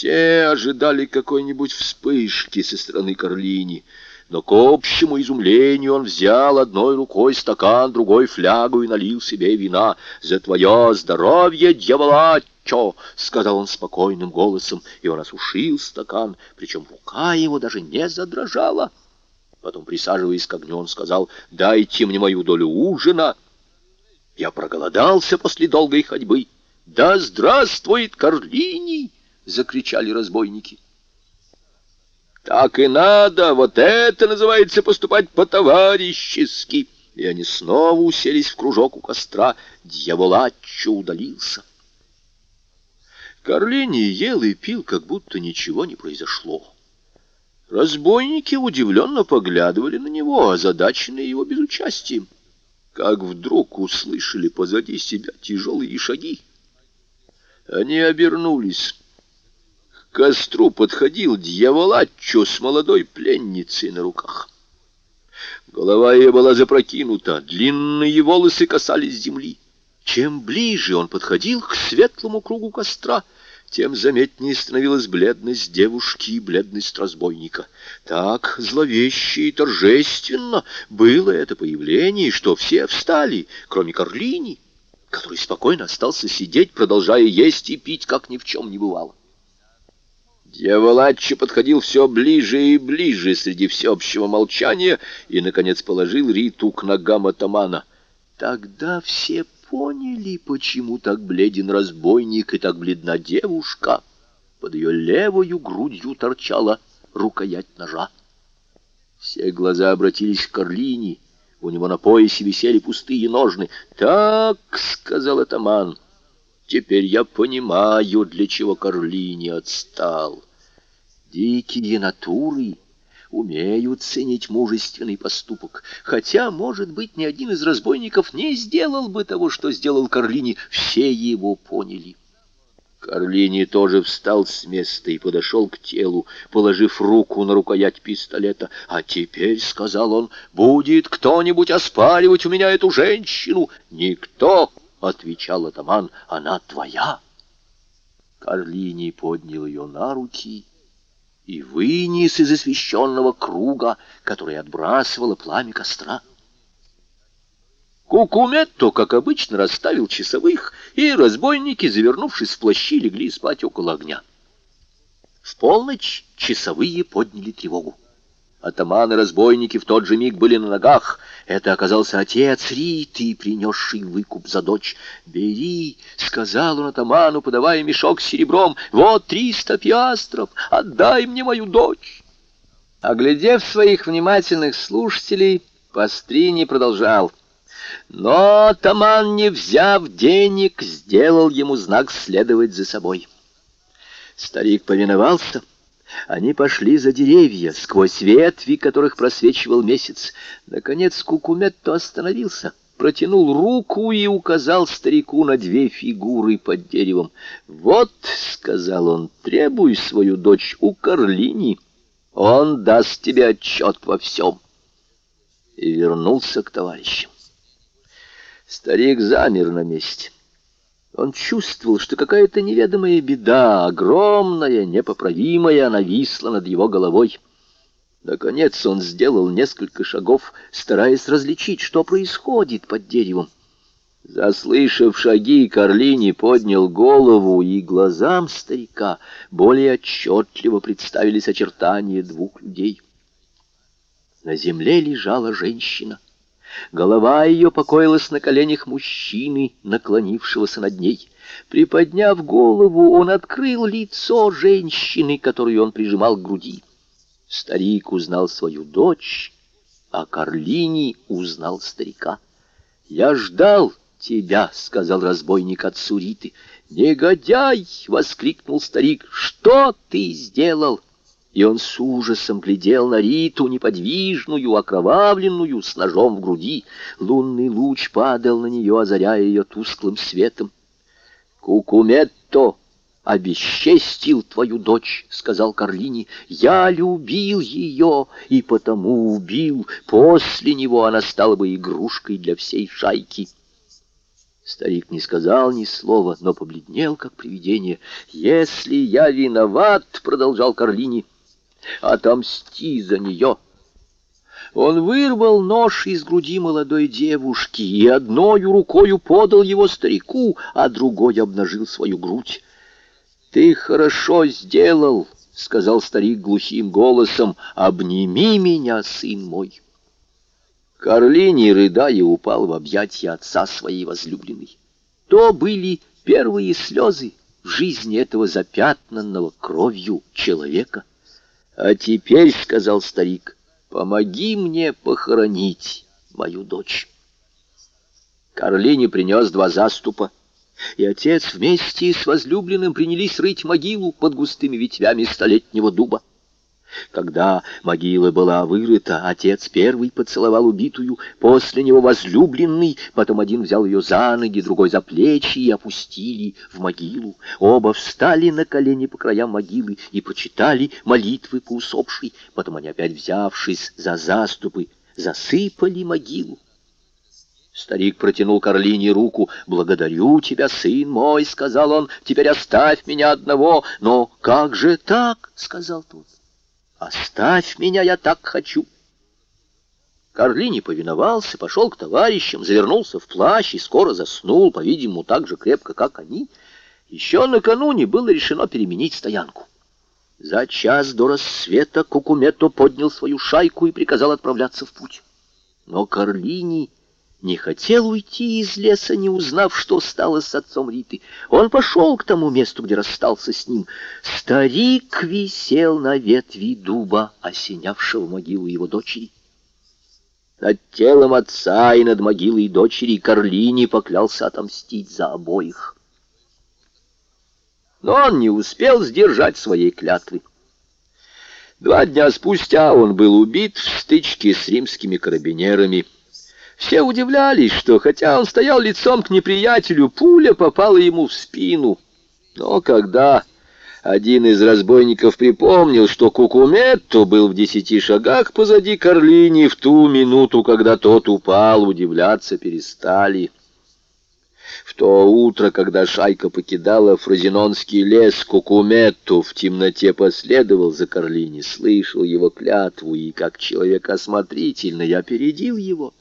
Все ожидали какой-нибудь вспышки со стороны Карлини, но к общему изумлению он взял одной рукой стакан, другой флягу и налил себе вина. «За твое здоровье, дьяволачо!» — сказал он спокойным голосом, и он осушил стакан, причем рука его даже не задрожала. Потом, присаживаясь к огню, он сказал, «Дайте мне мою долю ужина». Я проголодался после долгой ходьбы. «Да здравствует Карлини!» — закричали разбойники. «Так и надо! Вот это называется поступать по-товарищески!» И они снова уселись в кружок у костра. Дьяволачо удалился. Карлини ел и пил, как будто ничего не произошло. Разбойники удивленно поглядывали на него, озадаченные его безучастием. Как вдруг услышали позади себя тяжелые шаги. Они обернулись. К костру подходил дьяволачо с молодой пленницей на руках. Голова ее была запрокинута, длинные волосы касались земли. Чем ближе он подходил к светлому кругу костра, тем заметнее становилась бледность девушки и бледность разбойника. Так зловеще и торжественно было это появление, что все встали, кроме Карлини, который спокойно остался сидеть, продолжая есть и пить, как ни в чем не бывало. Дьяволаччо подходил все ближе и ближе среди всеобщего молчания и, наконец, положил Риту к ногам атамана. Тогда все поняли, почему так бледен разбойник и так бледна девушка. Под ее левою грудью торчала рукоять ножа. Все глаза обратились к Карлине. У него на поясе висели пустые ножны. «Так», — сказал атаман, — «теперь я понимаю, для чего Карлине отстал. Дикие натуры» умеют ценить мужественный поступок, хотя, может быть, ни один из разбойников не сделал бы того, что сделал Карлини, все его поняли. Карлини тоже встал с места и подошел к телу, положив руку на рукоять пистолета. «А теперь, — сказал он, — будет кто-нибудь оспаривать у меня эту женщину?» «Никто!» — отвечал атаман. «Она твоя!» Карлини поднял ее на руки и вынес из освещенного круга, который отбрасывало пламя костра. Кукуметто, как обычно, расставил часовых, и разбойники, завернувшись в плащи, легли спать около огня. В полночь часовые подняли тревогу. Атаманы-разбойники в тот же миг были на ногах. Это оказался отец Риты, принесший выкуп за дочь. «Бери», — сказал он атаману, подавая мешок с серебром, — «вот триста пиастров, отдай мне мою дочь». Оглядев своих внимательных слушателей, Пастрини продолжал. Но атаман, не взяв денег, сделал ему знак следовать за собой. Старик повиновался, — они пошли за деревья, сквозь ветви которых просвечивал месяц. Наконец Кукуметто остановился, протянул руку и указал старику на две фигуры под деревом. «Вот», — сказал он, — «требуй свою дочь у Карлини. Он даст тебе отчет во всем». И вернулся к товарищам. Старик замер на месте. Он чувствовал, что какая-то неведомая беда, огромная, непоправимая, нависла над его головой. Наконец он сделал несколько шагов, стараясь различить, что происходит под деревом. Заслышав шаги, Карлини поднял голову, и глазам старика более отчетливо представились очертания двух людей. На земле лежала женщина — Голова ее покоилась на коленях мужчины, наклонившегося над ней. Приподняв голову, он открыл лицо женщины, которую он прижимал к груди. Старик узнал свою дочь, а Карлини узнал старика. «Я ждал тебя», — сказал разбойник от Суриты. «Негодяй!» — воскликнул старик. «Что ты сделал?» И он с ужасом глядел на Риту, неподвижную, окровавленную, с ножом в груди. Лунный луч падал на нее, озаряя ее тусклым светом. «Кукуметто обесчестил твою дочь», — сказал Карлини. «Я любил ее и потому убил. После него она стала бы игрушкой для всей шайки». Старик не сказал ни слова, но побледнел, как привидение. «Если я виноват, — продолжал Карлини, — отомсти за нее». Он вырвал нож из груди молодой девушки и одной рукою подал его старику, а другой обнажил свою грудь. «Ты хорошо сделал», — сказал старик глухим голосом, — «обними меня, сын мой». Карлини, рыдая, упал в объятия отца своей возлюбленной. То были первые слезы в жизни этого запятнанного кровью человека. «А теперь, — сказал старик, — помоги мне похоронить мою дочь». Карлини принес два заступа, и отец вместе с возлюбленным принялись рыть могилу под густыми ветвями столетнего дуба. Когда могила была вырыта, отец первый поцеловал убитую, после него возлюбленный, потом один взял ее за ноги, другой за плечи и опустили в могилу. Оба встали на колени по краям могилы и почитали молитвы по усопшей. Потом они опять, взявшись за заступы, засыпали могилу. Старик протянул Карлине руку. «Благодарю тебя, сын мой», — сказал он, — «теперь оставь меня одного». «Но как же так?» — сказал тот. Оставь меня, я так хочу. Карлини повиновался, пошел к товарищам, завернулся в плащ и скоро заснул, по-видимому, так же крепко, как они. Еще накануне было решено переменить стоянку. За час до рассвета Кукумето поднял свою шайку и приказал отправляться в путь. Но Карлини не хотел уйти из леса, не узнав, что стало с отцом Риты. Он пошел к тому месту, где расстался с ним. Старик висел на ветви дуба, осенявшего могилу его дочери. Над телом отца и над могилой дочери Карлини поклялся отомстить за обоих. Но он не успел сдержать своей клятвы. Два дня спустя он был убит в стычке с римскими карабинерами — все удивлялись, что, хотя он стоял лицом к неприятелю, пуля попала ему в спину. Но когда один из разбойников припомнил, что Кукуметто был в десяти шагах позади Карлини в ту минуту, когда тот упал, удивляться перестали. В то утро, когда шайка покидала Фразенонский лес, Кукуметто в темноте последовал за Карлини, слышал его клятву и, как человек осмотрительный, опередил его.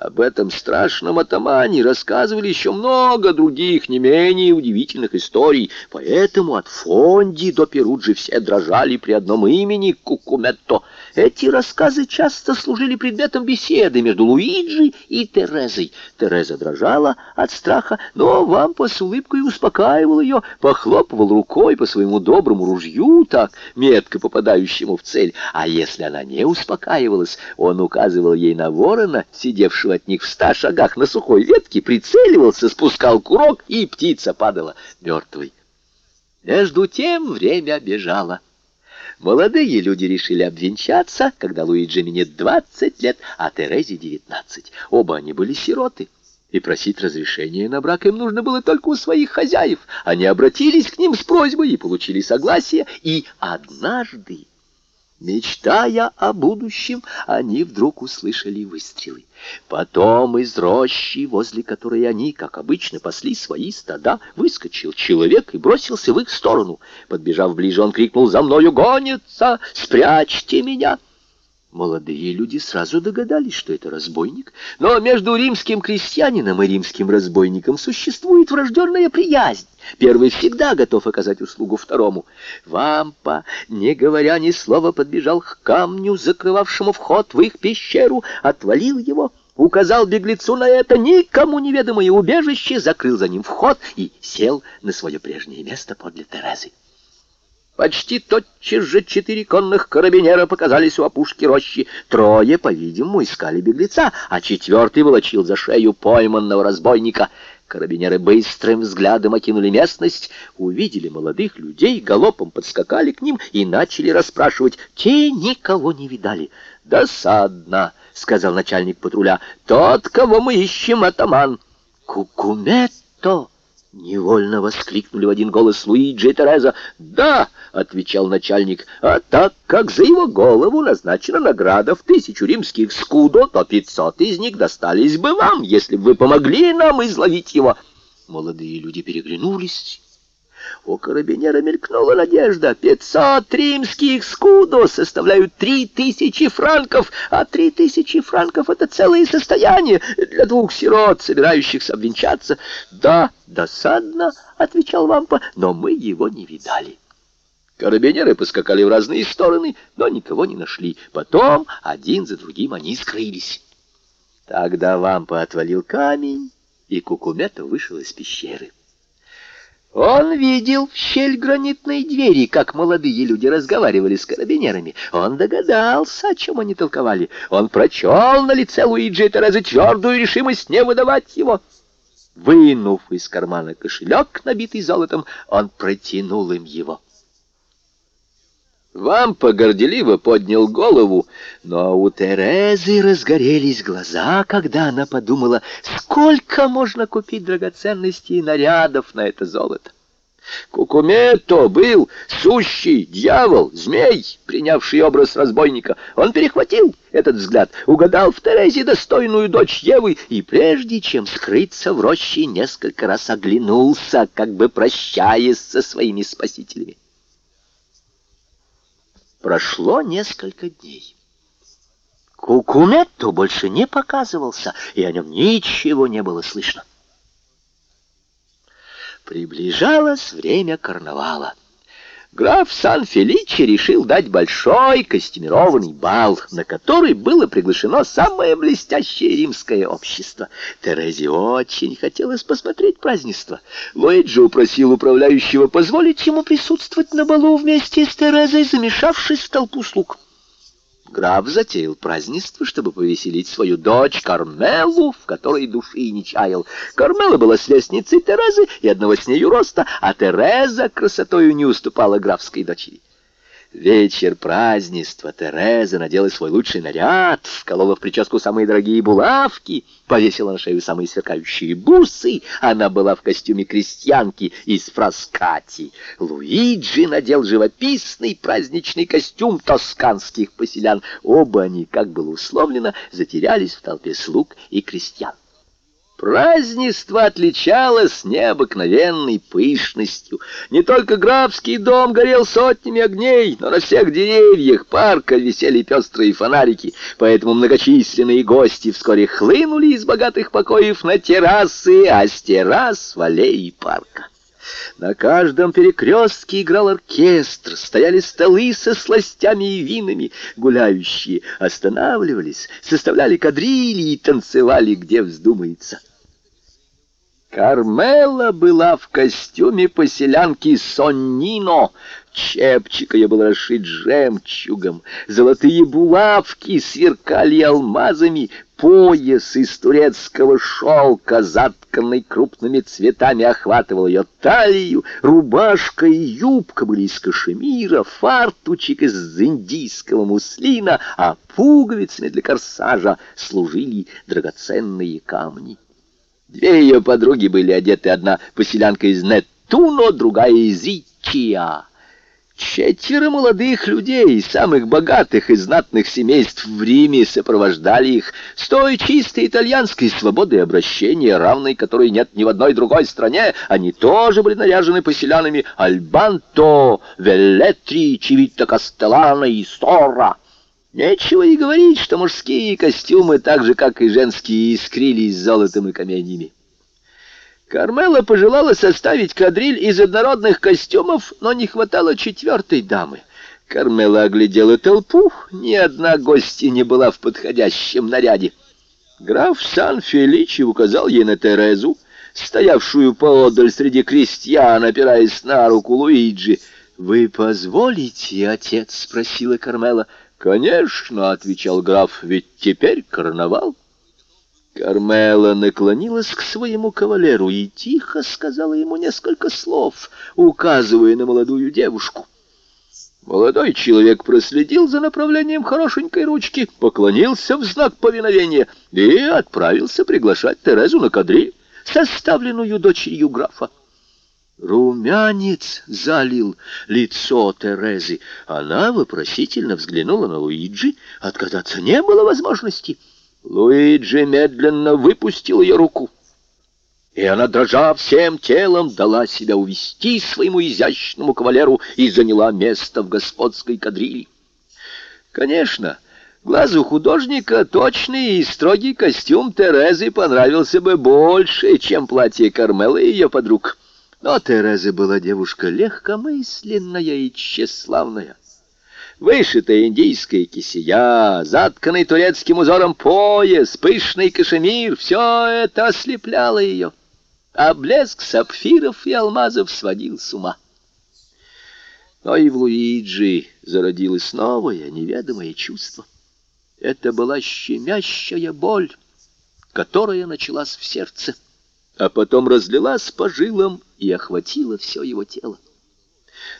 Об этом страшном атамане рассказывали еще много других, не менее удивительных историй, поэтому от Фонди до Перуджи все дрожали при одном имени Кукуметто. Эти рассказы часто служили предметом беседы между Луиджи и Терезой. Тереза дрожала от страха, но Вампа с улыбкой успокаивал ее, похлопывал рукой по своему доброму ружью, так метко попадающему в цель. А если она не успокаивалась, он указывал ей на ворона, сидевшего от них в ста шагах на сухой ветке, прицеливался, спускал курок, и птица падала мертвой. Между тем время бежало. Молодые люди решили обвенчаться, когда Луиджи минет двадцать лет, а Терезе девятнадцать. Оба они были сироты, и просить разрешения на брак им нужно было только у своих хозяев. Они обратились к ним с просьбой и получили согласие, и однажды Мечтая о будущем, они вдруг услышали выстрелы. Потом из рощи, возле которой они, как обычно, пасли свои стада, выскочил человек и бросился в их сторону. Подбежав ближе, он крикнул «За мною гонится! Спрячьте меня!» Молодые люди сразу догадались, что это разбойник, но между римским крестьянином и римским разбойником существует врожденная приязнь. Первый всегда готов оказать услугу второму. Вампа, не говоря ни слова, подбежал к камню, закрывавшему вход в их пещеру, отвалил его, указал беглецу на это никому неведомое убежище, закрыл за ним вход и сел на свое прежнее место подле Терезы. Почти тотчас же четыре конных карабинера показались у опушки рощи. Трое, по-видимому, искали беглеца, а четвертый волочил за шею пойманного разбойника. Карабинеры быстрым взглядом окинули местность, увидели молодых людей, галопом подскакали к ним и начали расспрашивать. Те никого не видали. «Досадно», — сказал начальник патруля, — «тот, кого мы ищем, атаман». «Кукуметто!» Невольно воскликнули в один голос Луиджи и Тереза. «Да!» — отвечал начальник. «А так как за его голову назначена награда в тысячу римских скудо, то пятьсот из них достались бы вам, если бы вы помогли нам изловить его». Молодые люди переглянулись у карабинера мелькнула надежда. Пятьсот римских скудо составляют три тысячи франков, а три тысячи франков — это целое состояние для двух сирот, собирающихся обвенчаться. «Да, досадно», — отвечал Вампа, — «но мы его не видали». Карабинеры поскакали в разные стороны, но никого не нашли. Потом один за другим они скрылись. Тогда Вампа отвалил камень, и Кукумета вышел из пещеры. Он видел в щель гранитной двери, как молодые люди разговаривали с карабинерами. Он догадался, о чем они толковали. Он прочел на лице Луиджи Терезы твердую решимость не выдавать его. Вынув из кармана кошелек, набитый золотом, он протянул им его. Вампа горделиво поднял голову, но у Терезы разгорелись глаза, когда она подумала, сколько можно купить драгоценностей и нарядов на это золото. Кукумето был сущий дьявол, змей, принявший образ разбойника. Он перехватил этот взгляд, угадал в Терезе достойную дочь Евы, и прежде чем скрыться в роще, несколько раз оглянулся, как бы прощаясь со своими спасителями. Прошло несколько дней. Кукуметто больше не показывался, и о нем ничего не было слышно. Приближалось время карнавала. Граф Сан-Феличи решил дать большой костюмированный бал, на который было приглашено самое блестящее римское общество. Терезе очень хотелось посмотреть празднество. Луиджи упросил управляющего позволить ему присутствовать на балу вместе с Терезой, замешавшись в толпу слуг. Граф затеял празднество, чтобы повеселить свою дочь Кармелу, в которой души не чаял. Кармела была сверстницей Терезы и одного с нею роста, а Тереза красотою не уступала графской дочери. Вечер празднества Тереза надела свой лучший наряд, вколола в прическу самые дорогие булавки, повесила на шею самые сверкающие бусы. Она была в костюме крестьянки из фраскати. Луиджи надел живописный праздничный костюм тосканских поселян. Оба они, как было условлено, затерялись в толпе слуг и крестьян. Празднество отличалось необыкновенной пышностью. Не только графский дом горел сотнями огней, но на всех деревьях парка висели пестрые фонарики, поэтому многочисленные гости вскоре хлынули из богатых покоев на террасы, а с террас в аллеи парка. На каждом перекрестке играл оркестр, стояли столы со сластями и винами. Гуляющие останавливались, составляли кадрили и танцевали, где вздумается. Кармела была в костюме поселянки Соннино. Чепчик ее был расшит жемчугом, золотые булавки сверкали алмазами, пояс из турецкого шелка, затканный крупными цветами, охватывал ее талию, рубашка и юбка были из кашемира, фартучек из индийского муслина, а пуговицами для корсажа служили драгоценные камни. Две ее подруги были одеты, одна поселянка из Нетуно, другая из Ичия. Четверо молодых людей, самых богатых и знатных семейств в Риме, сопровождали их с той чистой итальянской свободой обращения, равной которой нет ни в одной другой стране. Они тоже были наряжены поселянами Альбанто, Веллетри, Чивита Кастеллана и Сора. Нечего и говорить, что мужские костюмы, так же, как и женские, искрились золотом и каменьями. Кармела пожелала составить кадриль из однородных костюмов, но не хватало четвертой дамы. Кармела оглядела толпу, ни одна гостья не была в подходящем наряде. Граф Сан-Феличи указал ей на Терезу, стоявшую поодаль среди крестьян, опираясь на руку Луиджи. «Вы позволите, отец?» — спросила Кармела. «Конечно», — отвечал граф, — «ведь теперь карнавал». Кармела наклонилась к своему кавалеру и тихо сказала ему несколько слов, указывая на молодую девушку. Молодой человек проследил за направлением хорошенькой ручки, поклонился в знак повиновения и отправился приглашать Терезу на кадри, составленную дочерью графа. Румянец залил лицо Терезы. Она вопросительно взглянула на Луиджи. Отказаться не было возможности. Луиджи медленно выпустил ее руку. И она, дрожа всем телом, дала себя увести своему изящному кавалеру и заняла место в господской кадрили. Конечно, глазу художника точный и строгий костюм Терезы понравился бы больше, чем платье Кармелы и ее подруг. Но Тереза была девушка легкомысленная и тщеславная. Вышитая индийская кисия, затканный турецким узором пояс, пышный кашемир — все это ослепляло ее, а блеск сапфиров и алмазов сводил с ума. Но и в Луиджи зародилось новое, неведомое чувство. Это была щемящая боль, которая началась в сердце а потом разлилась по жилам и охватила все его тело.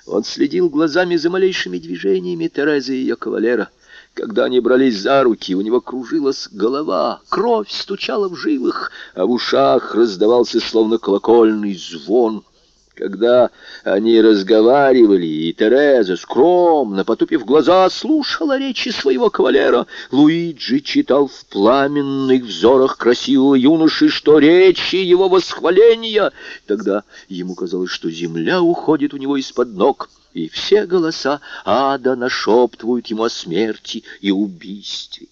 Он следил глазами за малейшими движениями Терезы и ее кавалера. Когда они брались за руки, у него кружилась голова, кровь стучала в жилах, а в ушах раздавался словно колокольный звон — когда они разговаривали, и Тереза, скромно, потупив глаза, слушала речи своего кавалера, Луиджи читал в пламенных взорах красивого юноши, что речи его восхваления. Тогда ему казалось, что земля уходит у него из-под ног, и все голоса ада нашептывают ему о смерти и убийстве.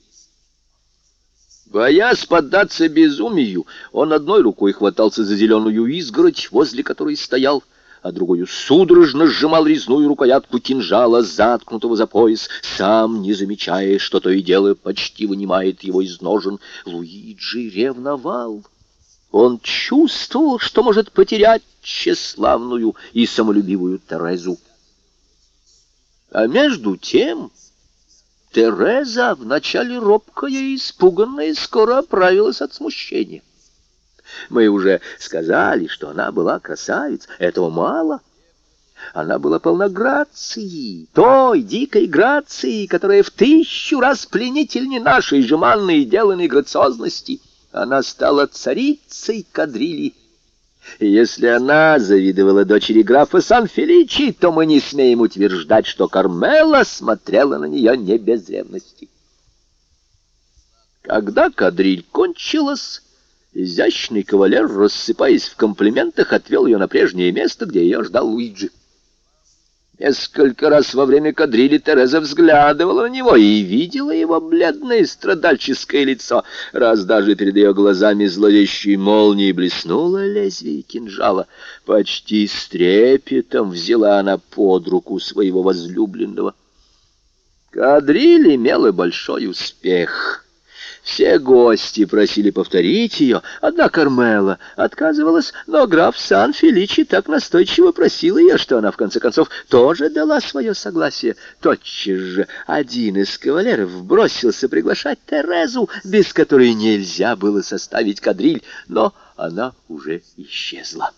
Боясь поддаться безумию, он одной рукой хватался за зеленую изгородь, возле которой стоял, а другую судорожно сжимал резную рукоятку кинжала, заткнутого за пояс, сам не замечая, что то и дело почти вынимает его из ножен. Луиджи ревновал. Он чувствовал, что может потерять тщеславную и самолюбивую Терезу. А между тем... Тереза, вначале робкая и испуганная, скоро оправилась от смущения. Мы уже сказали, что она была красавица. Этого мало. Она была полна грации, той дикой грации, которая в тысячу раз пленительнее нашей жеманной и деланной грациозности. Она стала царицей кадрили если она завидовала дочери графа Сан-Феличи, то мы не смеем утверждать, что Кармела смотрела на нее не без ревности. Когда кадриль кончилась, изящный кавалер, рассыпаясь в комплиментах, отвел ее на прежнее место, где ее ждал Луиджи. Несколько раз во время кадрили Тереза взглядывала на него и видела его бледное страдальческое лицо. Раз даже перед ее глазами зловещей молнией блеснуло лезвие кинжала. Почти с трепетом взяла она под руку своего возлюбленного. Кадриль имела большой успех — все гости просили повторить ее, одна Кармела отказывалась, но граф Сан-Феличи так настойчиво просил ее, что она, в конце концов, тоже дала свое согласие. Тотчас же один из кавалеров бросился приглашать Терезу, без которой нельзя было составить кадриль, но она уже исчезла.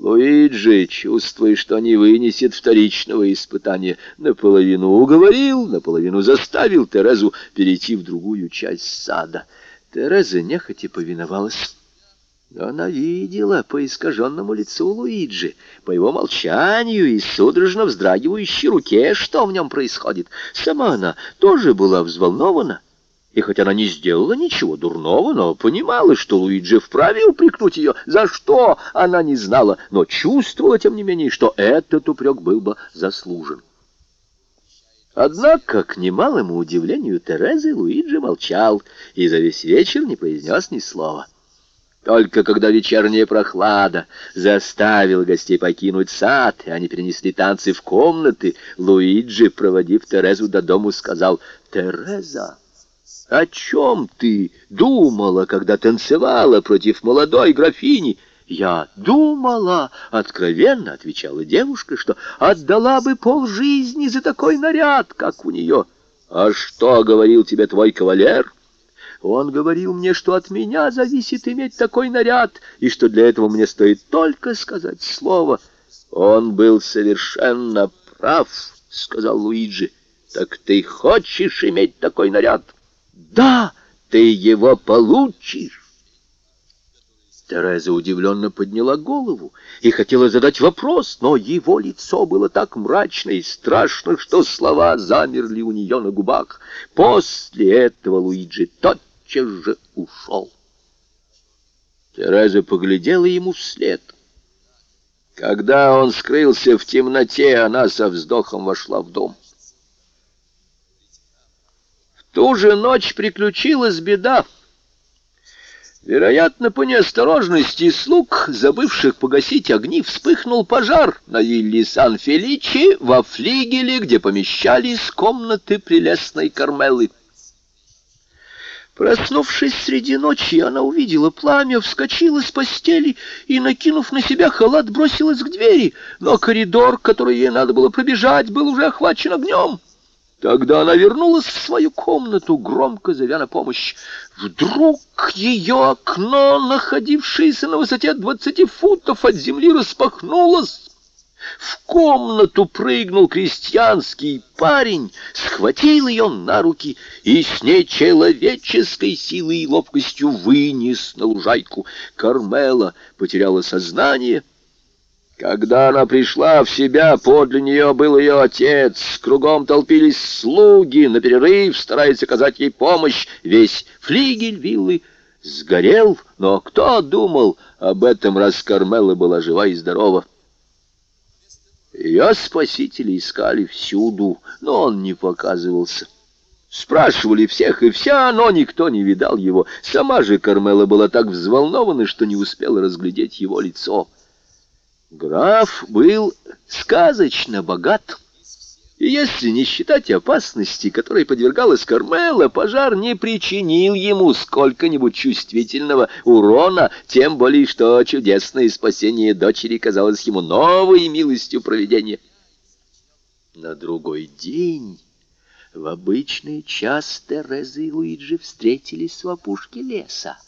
Луиджи, чувствуя, что не вынесет вторичного испытания, наполовину уговорил, наполовину заставил Терезу перейти в другую часть сада. Тереза нехотя повиновалась. Но она видела по искаженному лицу Луиджи, по его молчанию и судорожно вздрагивающей руке, что в нем происходит. Сама она тоже была взволнована и хоть она не сделала ничего дурного, но понимала, что Луиджи вправе упрекнуть ее, за что она не знала, но чувствовала, тем не менее, что этот упрек был бы заслужен. Однако, к немалому удивлению Терезы, Луиджи молчал и за весь вечер не произнес ни слова. Только когда вечерняя прохлада заставила гостей покинуть сад, и они перенесли танцы в комнаты, Луиджи, проводив Терезу до дому, сказал «Тереза». «О чем ты думала, когда танцевала против молодой графини?» «Я думала», — откровенно отвечала девушка, «что отдала бы полжизни за такой наряд, как у нее». «А что говорил тебе твой кавалер?» «Он говорил мне, что от меня зависит иметь такой наряд, и что для этого мне стоит только сказать слово». «Он был совершенно прав», — сказал Луиджи. «Так ты хочешь иметь такой наряд?» Да, ты его получишь. Тереза удивленно подняла голову и хотела задать вопрос, но его лицо было так мрачно и страшно, что слова замерли у нее на губах. После этого Луиджи тотчас же ушел. Тереза поглядела ему вслед. Когда он скрылся в темноте, она со вздохом вошла в дом. Ту же ночь приключилась беда. Вероятно, по неосторожности слуг, забывших погасить огни, вспыхнул пожар на вилле Сан-Феличи во флигеле, где помещались комнаты прелестной Кармелы. Проснувшись среди ночи, она увидела пламя, вскочила с постели и, накинув на себя халат, бросилась к двери, но коридор, который ей надо было пробежать, был уже охвачен огнем. Тогда она вернулась в свою комнату, громко зовя на помощь. Вдруг ее окно, находившееся на высоте двадцати футов от земли, распахнулось. В комнату прыгнул крестьянский парень, схватил ее на руки и с нечеловеческой силой и ловкостью вынес на лужайку. Кармела потеряла сознание — когда она пришла в себя, подле нее был ее отец. Кругом толпились слуги, на перерыв стараясь оказать ей помощь. Весь флигель виллы сгорел, но кто думал об этом, раз Кармела была жива и здорова? Ее спасители искали всюду, но он не показывался. Спрашивали всех и вся, но никто не видал его. Сама же Кармела была так взволнована, что не успела разглядеть его лицо. Граф был сказочно богат. И если не считать опасности, которой подвергалась Кармела, пожар не причинил ему сколько-нибудь чувствительного урона, тем более что чудесное спасение дочери казалось ему новой милостью проведения. На другой день, в обычный час, Тереза и Луиджи встретились в опушке леса.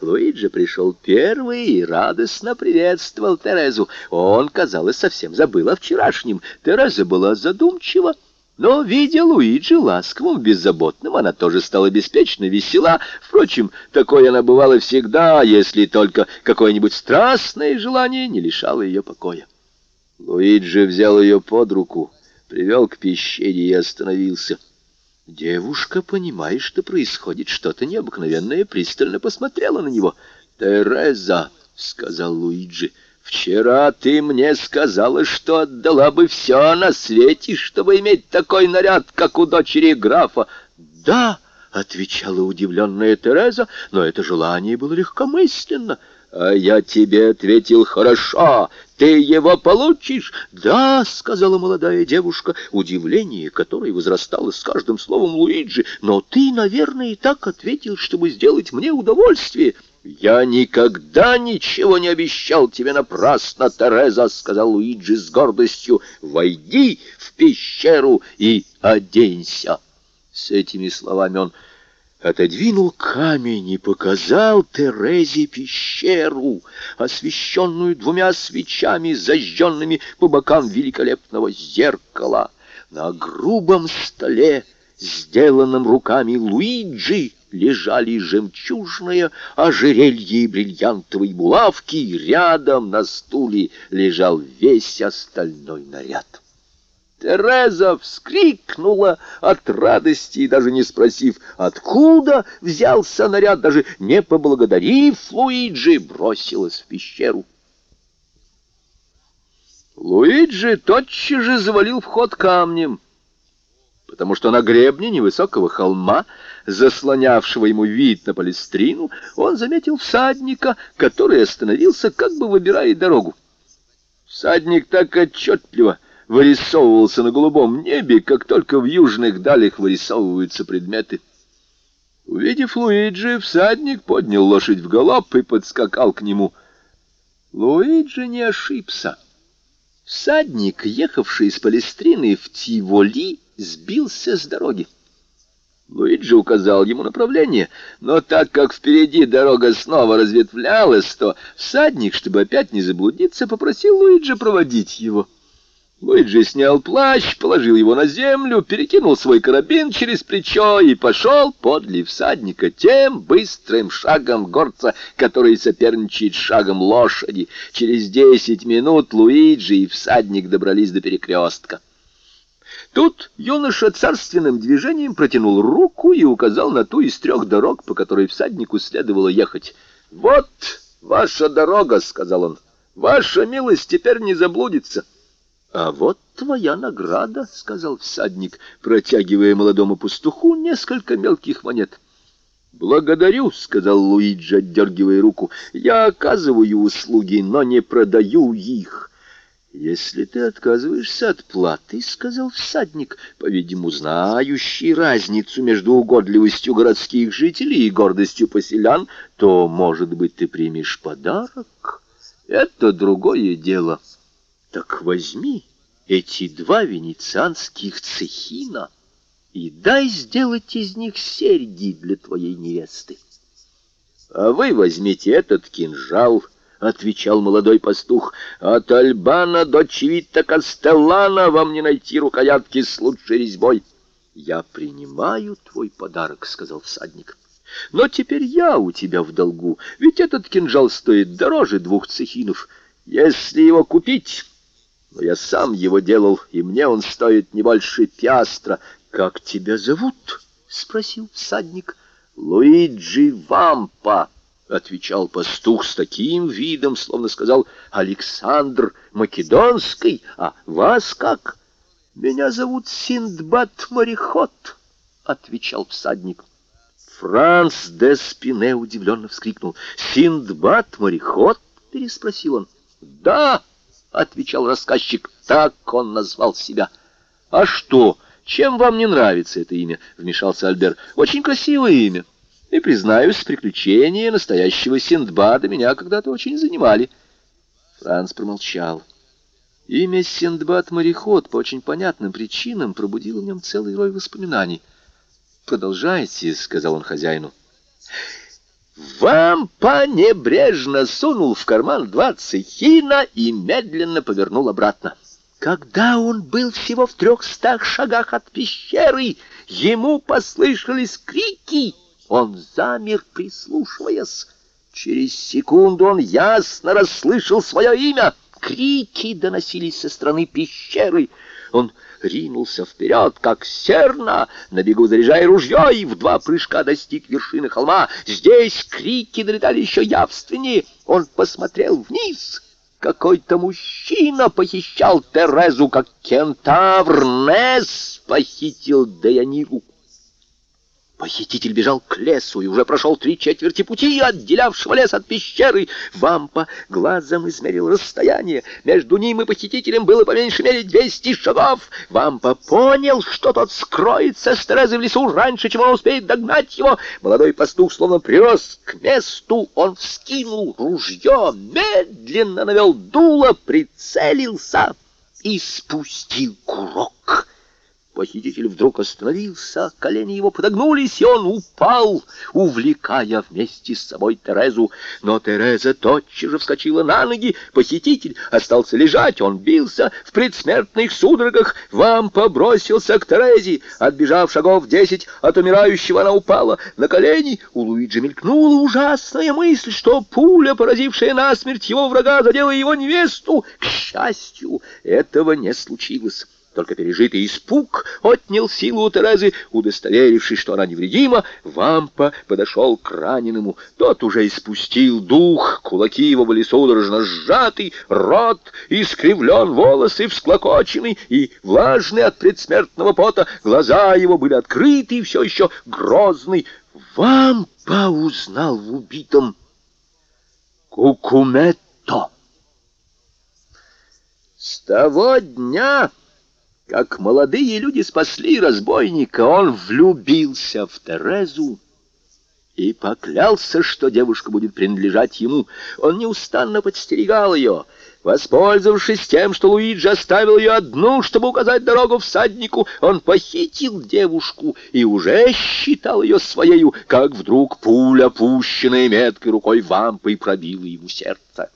Луиджи пришел первый и радостно приветствовал Терезу. Он, казалось, совсем забыл о вчерашнем. Тереза была задумчива. Но, видя Луиджи ласковым, беззаботным, она тоже стала беспечно весела. Впрочем, такой она бывала всегда, если только какое-нибудь страстное желание не лишало ее покоя. Луиджи взял ее под руку, привел к пещере и остановился. Девушка, понимая, что происходит что-то необыкновенное, пристально посмотрела на него. «Тереза», — сказал Луиджи, — «вчера ты мне сказала, что отдала бы все на свете, чтобы иметь такой наряд, как у дочери графа». «Да», — отвечала удивленная Тереза, но это желание было легкомысленно. «А я тебе ответил хорошо, ты его получишь?» «Да», — сказала молодая девушка, удивление которой возрастало с каждым словом Луиджи, «но ты, наверное, и так ответил, чтобы сделать мне удовольствие». «Я никогда ничего не обещал тебе напрасно, Тереза», — сказал Луиджи с гордостью. «Войди в пещеру и оденься». С этими словами он отодвинул камень и показал Терезе пещеру, освещенную двумя свечами, зажженными по бокам великолепного зеркала. На грубом столе, сделанном руками Луиджи, лежали жемчужное ожерелье и бриллиантовые булавки, и рядом на стуле лежал весь остальной наряд. Тереза вскрикнула от радости даже не спросив, откуда взялся наряд, даже не поблагодарив Луиджи, бросилась в пещеру. Луиджи тотчас же завалил вход камнем, потому что на гребне невысокого холма, заслонявшего ему вид на палестрину, он заметил всадника, который остановился, как бы выбирая дорогу. Всадник так отчетливо вырисовывался на голубом небе, как только в южных далях вырисовываются предметы. Увидев Луиджи, всадник поднял лошадь в галоп и подскакал к нему. Луиджи не ошибся. Всадник, ехавший из Палестрины в Тиволи, сбился с дороги. Луиджи указал ему направление, но так как впереди дорога снова разветвлялась, то всадник, чтобы опять не заблудиться, попросил Луиджи проводить его. Луиджи снял плащ, положил его на землю, перекинул свой карабин через плечо и пошел подле всадника тем быстрым шагом горца, который соперничает шагом лошади. Через десять минут Луиджи и всадник добрались до перекрестка. Тут юноша царственным движением протянул руку и указал на ту из трех дорог, по которой всаднику следовало ехать. «Вот ваша дорога», — сказал он, — «ваша милость теперь не заблудится». «А вот твоя награда», — сказал всадник, протягивая молодому пастуху несколько мелких монет. «Благодарю», — сказал Луиджи, отдергивая руку. «Я оказываю услуги, но не продаю их». «Если ты отказываешься от платы, — сказал всадник, по-видимому, знающий разницу между угодливостью городских жителей и гордостью поселян, то, может быть, ты примешь подарок? Это другое дело». Так возьми эти два венецианских цехина и дай сделать из них серьги для твоей невесты. — А вы возьмите этот кинжал, — отвечал молодой пастух. — От Альбана до Чевита Кастеллана вам не найти рукоятки с лучшей резьбой. — Я принимаю твой подарок, — сказал всадник. — Но теперь я у тебя в долгу, ведь этот кинжал стоит дороже двух цехинов. Если его купить но я сам его делал, и мне он стоит не больше пиастра. Как тебя зовут? спросил всадник. Луиджи Вампа, отвечал пастух с таким видом, словно сказал Александр Македонский, а вас как? Меня зовут Синдбад Мореход, отвечал всадник. Франц де Спине удивленно вскрикнул. «Синдбад мореход?» — переспросил он. «Да!» — отвечал рассказчик. Так он назвал себя. «А что? Чем вам не нравится это имя?» — вмешался Альбер. «Очень красивое имя. И, признаюсь, приключения настоящего Синдбада меня когда-то очень занимали». Франц промолчал. Имя Синдбад-мореход по очень понятным причинам пробудило в нем целый рой воспоминаний. «Продолжайте», — сказал он хозяину. Вампа небрежно сунул в карман два цехина и медленно повернул обратно. Когда он был всего в трехстах шагах от пещеры, ему послышались крики. Он замер, прислушиваясь. Через секунду он ясно расслышал свое имя. Крики доносились со стороны пещеры. Он ринулся вперед, как серна, на бегу заряжая ружье, и в два прыжка достиг вершины холма. Здесь крики долетали еще явственнее. Он посмотрел вниз. Какой-то мужчина похищал Терезу, как кентавр Нес похитил Деяниру. Похититель бежал к лесу и уже прошел три четверти пути, отделявшего лес от пещеры. Вампа глазом измерил расстояние. Между ним и похитителем было по меньшей мере двести шагов. Вампа понял, что тот скроется с Терезой в лесу раньше, чем он успеет догнать его. Молодой пастух словно прирос к месту. Он вскинул ружье, медленно навел дуло, прицелился и спустил курок. Похититель вдруг остановился, колени его подогнулись, и он упал, увлекая вместе с собой Терезу. Но Тереза тотчас же вскочила на ноги, похититель остался лежать, он бился в предсмертных судорогах. Вам побросился к Терезе, отбежав шагов десять от умирающего, она упала на колени. У Луиджи мелькнула ужасная мысль, что пуля, поразившая насмерть его врага, задела его невесту. К счастью, этого не случилось. Только пережитый испуг отнял силу у Терезы. Удостоверившись, что она невредима, Вампа подошел к раненому. Тот уже испустил дух, кулаки его были судорожно сжаты, рот искривлен, волосы всклокочены и влажные от предсмертного пота. Глаза его были открыты и все еще грозный. Вампа узнал в убитом Кукуметто. С того дня... Как молодые люди спасли разбойника, он влюбился в Терезу и поклялся, что девушка будет принадлежать ему. Он неустанно подстерегал ее, Воспользовавшись тем, что Луиджи оставил ее одну, чтобы указать дорогу всаднику, он похитил девушку и уже считал ее своею, как вдруг пуля, пущенная меткой рукой вампой, пробила ему сердце.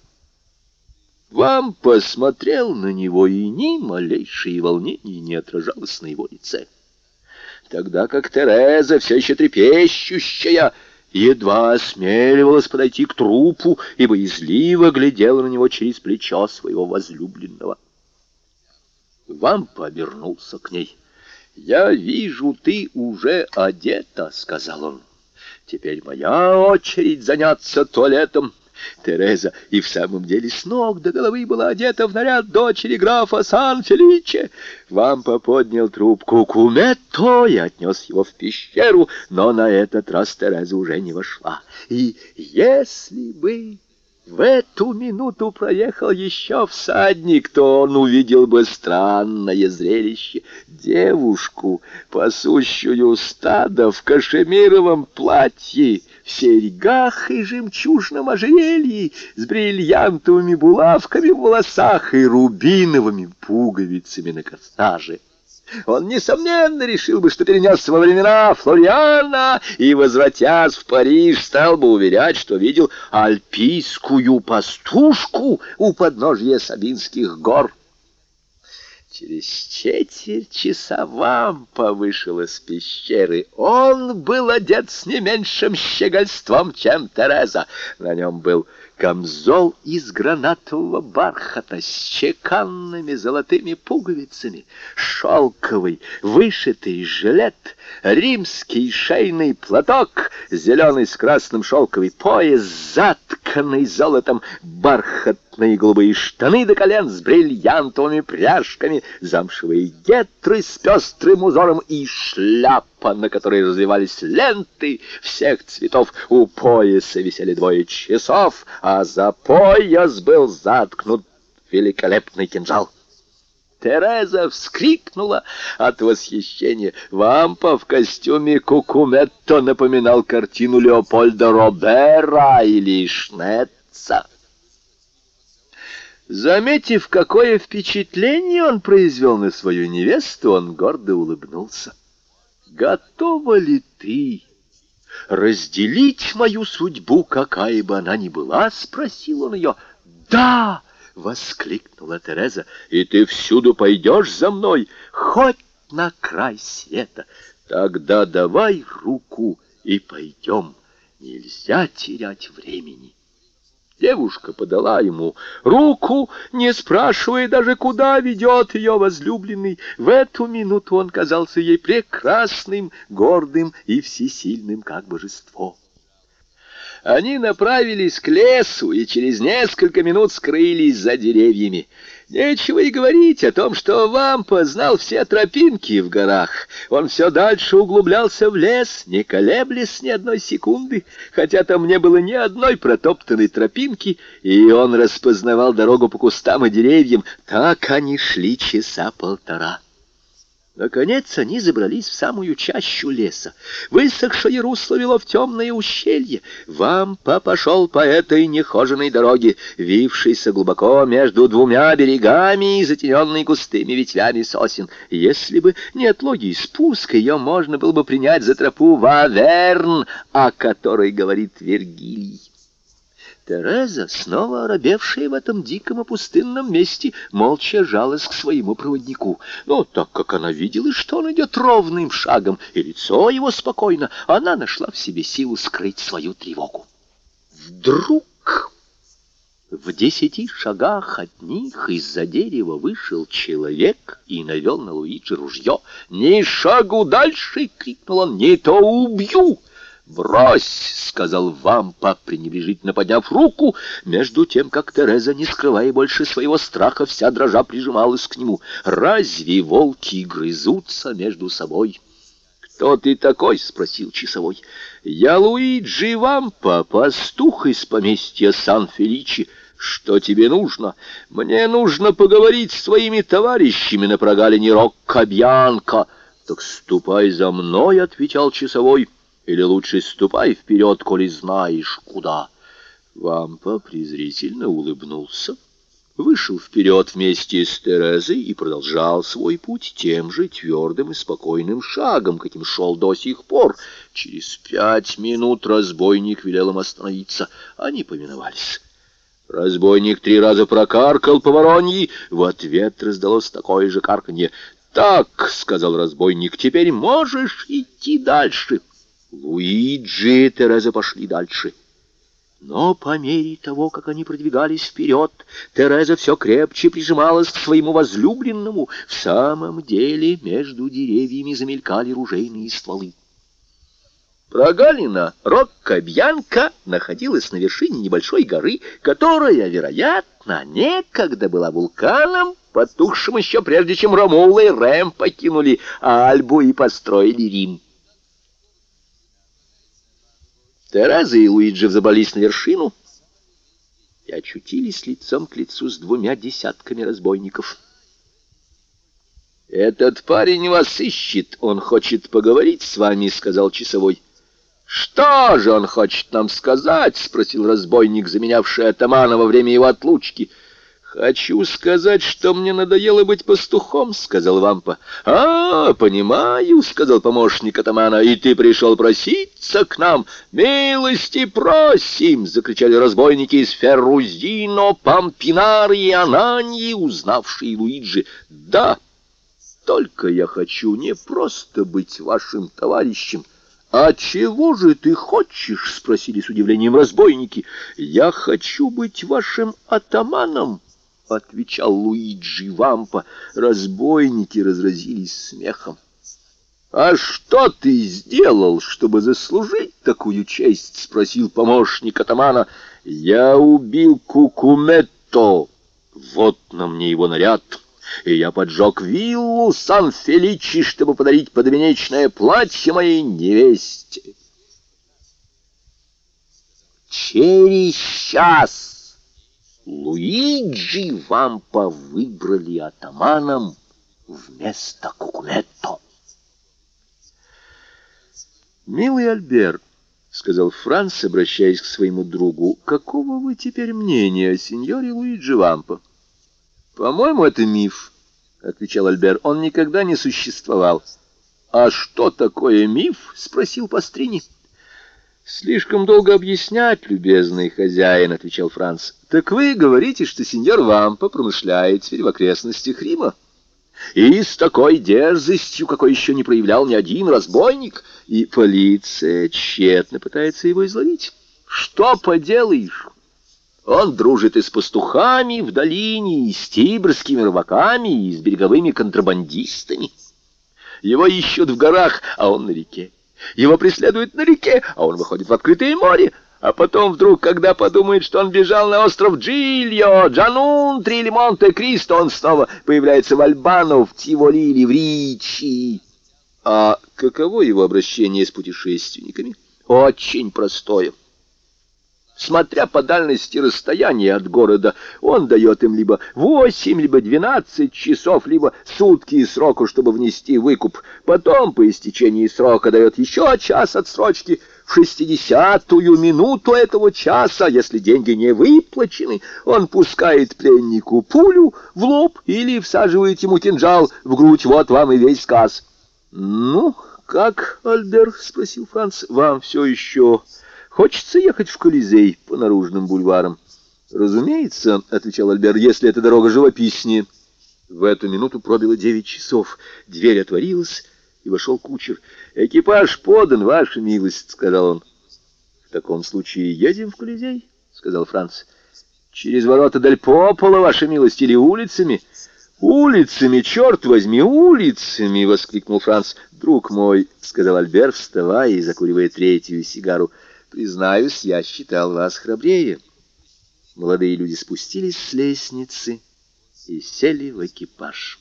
Вам посмотрел на него, и ни малейшее волнение не отражалось на его лице. Тогда как Тереза, все еще трепещущая, едва осмеливалась подойти к трупу и боязливо глядела на него через плечо своего возлюбленного. Вам повернулся к ней. «Я вижу, ты уже одета», — сказал он. «Теперь моя очередь заняться туалетом». Тереза и в самом деле с ног до головы была одета в наряд дочери графа Сан-Феличе. Вампа поднял трубку кумето и отнес его в пещеру, но на этот раз Тереза уже не вошла. И если бы... В эту минуту проехал еще всадник, то он увидел бы странное зрелище. Девушку, пасущую стадо в кашемировом платье, в серьгах и жемчужном ожерелье, с бриллиантовыми булавками в волосах и рубиновыми пуговицами на корсаже. Он, несомненно, решил бы, что перенесся во времена Флориана и, возвратясь в Париж, стал бы уверять, что видел альпийскую пастушку у подножья Сабинских гор. Через четверть часа вампа вышел из пещеры. Он был одет с не меньшим щегольством, чем Тереза. На нем был камзол из гранатового бархата с чеканными золотыми пуговицами, шелковый вышитый жилет, римский шейный платок, зеленый с красным шелковый пояс, затканный золотом, бархатные голубые штаны до колен с бриллиантовыми пряжками, замшевые гетры с пестрым узором и шляпа, на которой развивались ленты всех цветов. У пояса висели двое часов, а за пояс был заткнут великолепный кинжал. Тереза вскрикнула от восхищения. Вампа в костюме кукуметто напоминал картину Леопольда Робера или Шнетца. Заметив, какое впечатление он произвел на свою невесту, он гордо улыбнулся. «Готова ли ты разделить мою судьбу, какая бы она ни была?» — спросил он ее. «Да!» — воскликнула Тереза. «И ты всюду пойдешь за мной, хоть на край света. Тогда давай руку и пойдем. Нельзя терять времени». Девушка подала ему руку, не спрашивая даже, куда ведет ее возлюбленный. В эту минуту он казался ей прекрасным, гордым и всесильным, как божество. Они направились к лесу и через несколько минут скрылись за деревьями. Нечего и говорить о том, что Вампа знал все тропинки в горах. Он все дальше углублялся в лес, не колеблясь ни одной секунды, хотя там не было ни одной протоптанной тропинки, и он распознавал дорогу по кустам и деревьям. Так они шли часа полтора. Наконец они забрались в самую чащу леса. Высохшее русло вело в темное ущелье. Вампа пошел по этой нехоженной дороге, вившейся глубоко между двумя берегами и затененной густыми ветвями сосен. Если бы не отлогий спуск, ее можно было бы принять за тропу Ваверн, о которой говорит Вергилий. Тереза, снова оробевшая в этом диком и пустынном месте, молча жалась к своему проводнику. Но так как она видела, что он идет ровным шагом, и лицо его спокойно, она нашла в себе силу скрыть свою тревогу. Вдруг в десяти шагах от них из-за дерева вышел человек и навел на Луиджи ружье. «Ни шагу дальше!» — крикнул он. «Не то убью!» «Брось!» — сказал Вампа, пренебрежительно подняв руку, между тем, как Тереза, не скрывая больше своего страха, вся дрожа прижималась к нему. «Разве волки грызутся между собой?» «Кто ты такой?» — спросил часовой. «Я Луиджи Вампа, пастух из поместья Сан-Феличи. Что тебе нужно? Мне нужно поговорить с своими товарищами на прогалине Роккабьянка». «Так ступай за мной», — отвечал часовой. Или лучше ступай вперед, коли знаешь, куда. Вампа презрительно улыбнулся, вышел вперед вместе с Терезой и продолжал свой путь тем же твердым и спокойным шагом, каким шел до сих пор. Через пять минут разбойник велел им остановиться. Они повиновались. Разбойник три раза прокаркал по вороньи, в ответ раздалось такое же карканье. «Так», — сказал разбойник, — «теперь можешь идти дальше». Луиджи и Тереза пошли дальше. Но по мере того, как они продвигались вперед, Тереза все крепче прижималась к своему возлюбленному. В самом деле между деревьями замелькали ружейные стволы. Прогалина Рокко-Бьянка находилась на вершине небольшой горы, которая, вероятно, некогда была вулканом, потухшим еще прежде, чем Ромула и Рэм покинули Альбу и построили Рим. Тереза и Луиджи взобрались на вершину и очутились лицом к лицу с двумя десятками разбойников. «Этот парень вас ищет, он хочет поговорить с вами», — сказал часовой. «Что же он хочет нам сказать?» — спросил разбойник, заменявший атамана во время его отлучки. «Хочу сказать, что мне надоело быть пастухом», — сказал Вампа. «А, понимаю», — сказал помощник атамана, — «и ты пришел проситься к нам? Милости просим!» — закричали разбойники из Феррузино, Пампинари и Ананьи, узнавшие Луиджи. «Да, только я хочу не просто быть вашим товарищем, «А чего же ты хочешь?» — спросили с удивлением разбойники. «Я хочу быть вашим атаманом», — отвечал Луиджи Вампа. Разбойники разразились смехом. «А что ты сделал, чтобы заслужить такую честь?» — спросил помощник атамана. «Я убил Кукуметто. Вот на мне его наряд» и я поджег виллу Сан-Феличи, чтобы подарить подвенечное платье моей невесте. Через час Луиджи Вампа выбрали атаманом вместо Кукуметто. «Милый Альбер», — сказал Франц, обращаясь к своему другу, — «какого вы теперь мнения о сеньоре Луиджи Вампа?» «По-моему, это миф», — отвечал Альбер. «Он никогда не существовал». «А что такое миф?» — спросил Пастрини. «Слишком долго объяснять, любезный хозяин», — отвечал Франц. «Так вы говорите, что сеньор Вампа промышляет теперь в окрестностях Рима. И с такой дерзостью, какой еще не проявлял ни один разбойник, и полиция тщетно пытается его изловить. Что поделаешь?» Он дружит и с пастухами в долине, и с тибрскими рыбаками, и с береговыми контрабандистами. Его ищут в горах, а он на реке. Его преследуют на реке, а он выходит в открытое море. А потом вдруг, когда подумает, что он бежал на остров Джильо, Джанунтри или Монте-Кристо, он снова появляется в Альбано, в Тиволи или в Ричи. А каково его обращение с путешественниками? Очень простое. Смотря по дальности расстояния от города, он дает им либо восемь, либо двенадцать часов, либо сутки сроку, чтобы внести выкуп. Потом, по истечении срока, дает еще час отсрочки. В шестидесятую минуту этого часа, если деньги не выплачены, он пускает пленнику пулю в лоб или всаживает ему кинжал в грудь. Вот вам и весь сказ. — Ну, как, Альбер? — спросил Франц. — Вам все еще... Хочется ехать в Колизей по наружным бульварам. Разумеется, — отвечал Альбер, — если эта дорога живописнее. В эту минуту пробило девять часов. Дверь отворилась, и вошел кучер. «Экипаж подан, ваша милость», — сказал он. «В таком случае едем в Колизей», — сказал Франц. «Через ворота Дель Попола, ваша милость, или улицами?» «Улицами, черт возьми, улицами!» — воскликнул Франц. «Друг мой», — сказал Альбер, вставая и закуривая третью сигару, — Признаюсь, я считал вас храбрее. Молодые люди спустились с лестницы и сели в экипаж.